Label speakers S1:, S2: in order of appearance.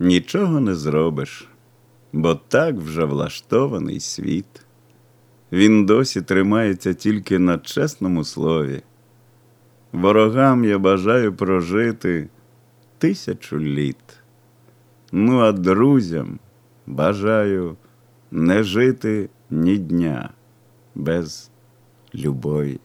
S1: нічого не зробиш, бо так вже влаштований світ. Він досі тримається тільки на чесному слові. Ворогам я бажаю прожити тисячу літ. Ну, а друзям бажаю не жити ні дня без любові.